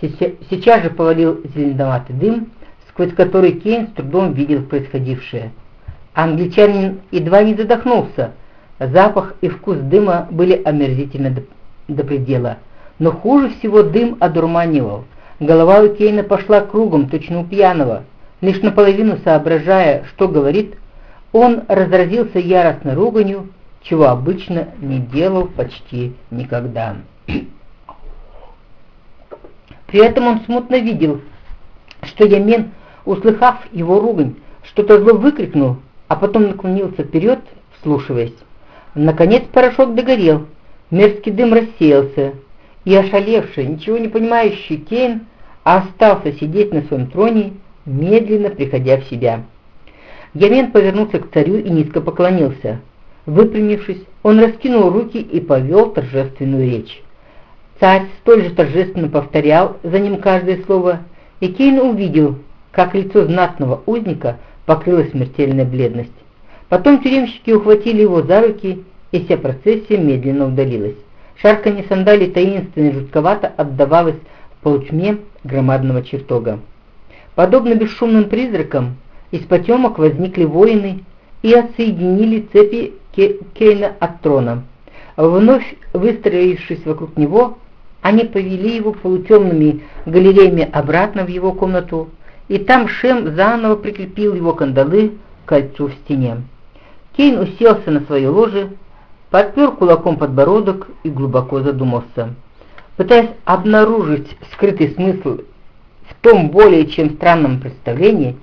Сейчас же повалил зеленоватый дым, сквозь который Кейн с трудом видел происходившее. Англичанин едва не задохнулся. Запах и вкус дыма были омерзительны до, до предела. Но хуже всего дым одурманивал. Голова у Кейна пошла кругом, точно у пьяного. Лишь наполовину соображая, что говорит, он разразился яростной руганью, чего обычно не делал почти никогда. При этом он смутно видел, что Ямен, услыхав его ругань, что-то зло выкрикнул, а потом наклонился вперед, вслушиваясь. Наконец порошок догорел, мерзкий дым рассеялся, и ошалевший, ничего не понимающий Кейн остался сидеть на своем троне, медленно приходя в себя. Ямен повернулся к царю и низко поклонился. Выпрямившись, он раскинул руки и повел торжественную речь. Царь столь же торжественно повторял за ним каждое слово, и Кейн увидел, как лицо знатного узника покрылось смертельной бледность. Потом тюремщики ухватили его за руки, и вся процессия медленно удалилась. Шарканье сандалий таинственно и жутковато отдавалось в полутьме громадного чертога. Подобно бесшумным призракам, из потемок возникли воины и отсоединили цепи Кейна от трона. Вновь выстроившись вокруг него, они повели его полутемными галереями обратно в его комнату, и там Шем заново прикрепил его кандалы к кольцу в стене. Кейн уселся на свое ложе, подпер кулаком подбородок и глубоко задумался. Пытаясь обнаружить скрытый смысл в том более чем странном представлении,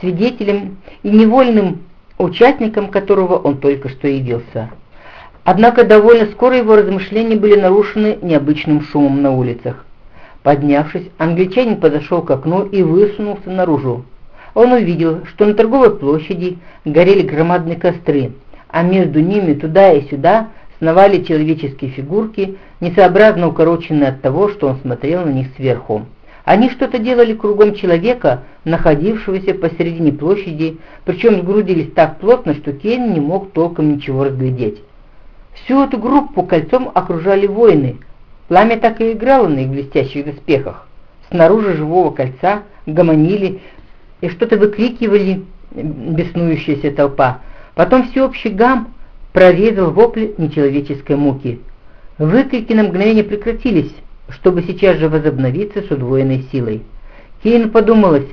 свидетелем и невольным участником которого он только что явился. Однако довольно скоро его размышления были нарушены необычным шумом на улицах. Поднявшись, англичанин подошел к окну и высунулся наружу. Он увидел, что на торговой площади горели громадные костры, а между ними туда и сюда сновали человеческие фигурки, несообразно укороченные от того, что он смотрел на них сверху. Они что-то делали кругом человека, находившегося посередине площади, причем сгрудились так плотно, что Кейн не мог толком ничего разглядеть. Всю эту группу кольцом окружали воины. Пламя так и играло на их блестящих доспехах. Снаружи живого кольца гомонили и что-то выкрикивали беснующаяся толпа. Потом всеобщий гам прорезал вопли нечеловеческой муки. Выкрики на мгновение прекратились, чтобы сейчас же возобновиться с удвоенной силой. Кейн подумалось,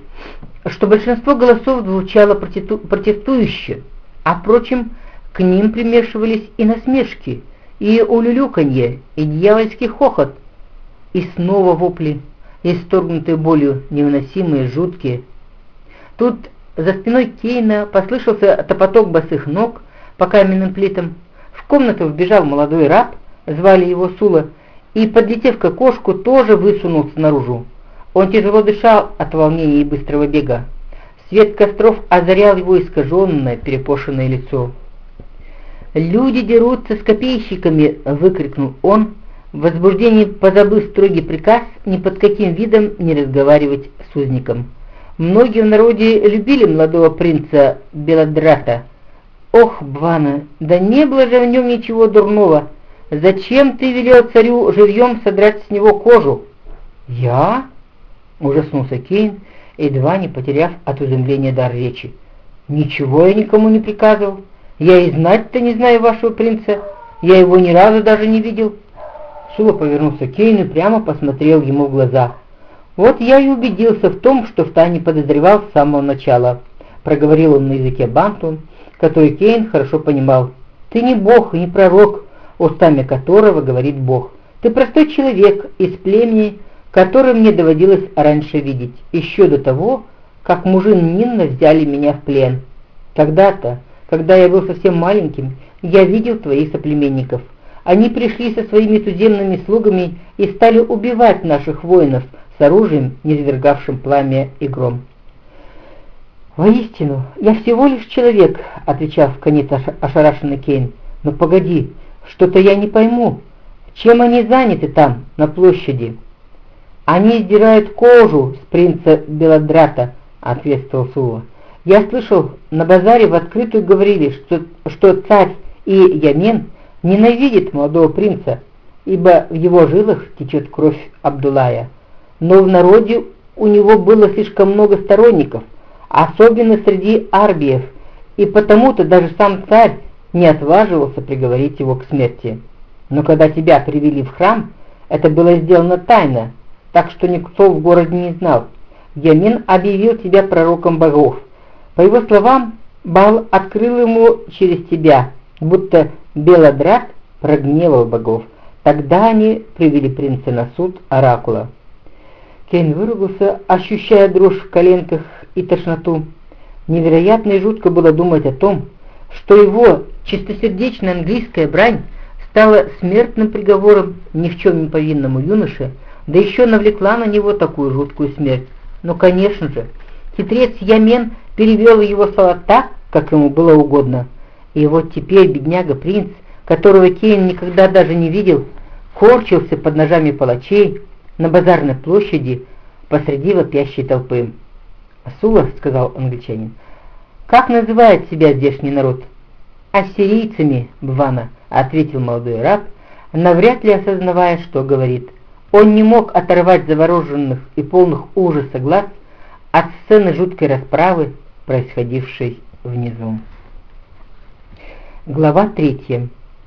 что большинство голосов звучало протесту протестующе, а, впрочем, к ним примешивались и насмешки, и улюлюканье, и дьявольский хохот, и снова вопли, исторгнутые болью, невыносимые, жуткие. Тут за спиной Кейна послышался топоток босых ног по каменным плитам. В комнату вбежал молодой раб, звали его Сула, и, подлетев к окошку, тоже высунулся наружу. Он тяжело дышал от волнения и быстрого бега. Свет костров озарял его искаженное, перепошенное лицо. «Люди дерутся с копейщиками!» — выкрикнул он, в возбуждении позабыв строгий приказ ни под каким видом не разговаривать с узником. Многие в народе любили молодого принца Белодрата. «Ох, Бвана, да не было же в нем ничего дурного! Зачем ты велел царю живьем содрать с него кожу?» «Я?» — ужаснулся Кейн, едва не потеряв от изумления дар речи. «Ничего я никому не приказывал». Я и знать-то не знаю вашего принца. Я его ни разу даже не видел». Сула повернулся к Кейну и прямо посмотрел ему в глаза. «Вот я и убедился в том, что втайне подозревал с самого начала», — проговорил он на языке банту, который Кейн хорошо понимал. «Ты не бог и не пророк, устами которого говорит бог. Ты простой человек из племени, который мне доводилось раньше видеть, еще до того, как мужин Нинна взяли меня в плен. Тогда-то, когда я был совсем маленьким, я видел твоих соплеменников. Они пришли со своими туземными слугами и стали убивать наших воинов с оружием, низвергавшим пламя и гром. «Воистину, я всего лишь человек», — отвечал в конец ошарашенный Кейн. «Но погоди, что-то я не пойму. Чем они заняты там, на площади?» «Они сдирают кожу с принца Белодрата», — ответствовал Сула. Я слышал, на базаре в открытую говорили, что, что царь и Ямен ненавидит молодого принца, ибо в его жилах течет кровь Абдулая. но в народе у него было слишком много сторонников, особенно среди арбиев, и потому-то даже сам царь не отваживался приговорить его к смерти. Но когда тебя привели в храм, это было сделано тайно, так что никто в городе не знал. Ямин объявил тебя пророком богов. По его словам, Бал открыл ему через тебя, будто Белодрат прогневал богов. Тогда они привели принца на суд Оракула. Кейн выругался, ощущая дрожь в коленках и тошноту. Невероятно и жутко было думать о том, что его чистосердечная английская брань стала смертным приговором ни в чем не повинному юноше, да еще навлекла на него такую жуткую смерть. Но, конечно же, хитрец Ямен перевел его слова так, как ему было угодно. И вот теперь бедняга-принц, которого Кейн никогда даже не видел, корчился под ножами палачей на базарной площади посреди вопящей толпы. «Асула», — сказал англичанин, — «как называет себя здешний народ?» «Ассирийцами, Бвана», — ответил молодой раб, навряд ли осознавая, что говорит. Он не мог оторвать завороженных и полных ужаса глаз от сцены жуткой расправы, происходившей внизу. Глава третья.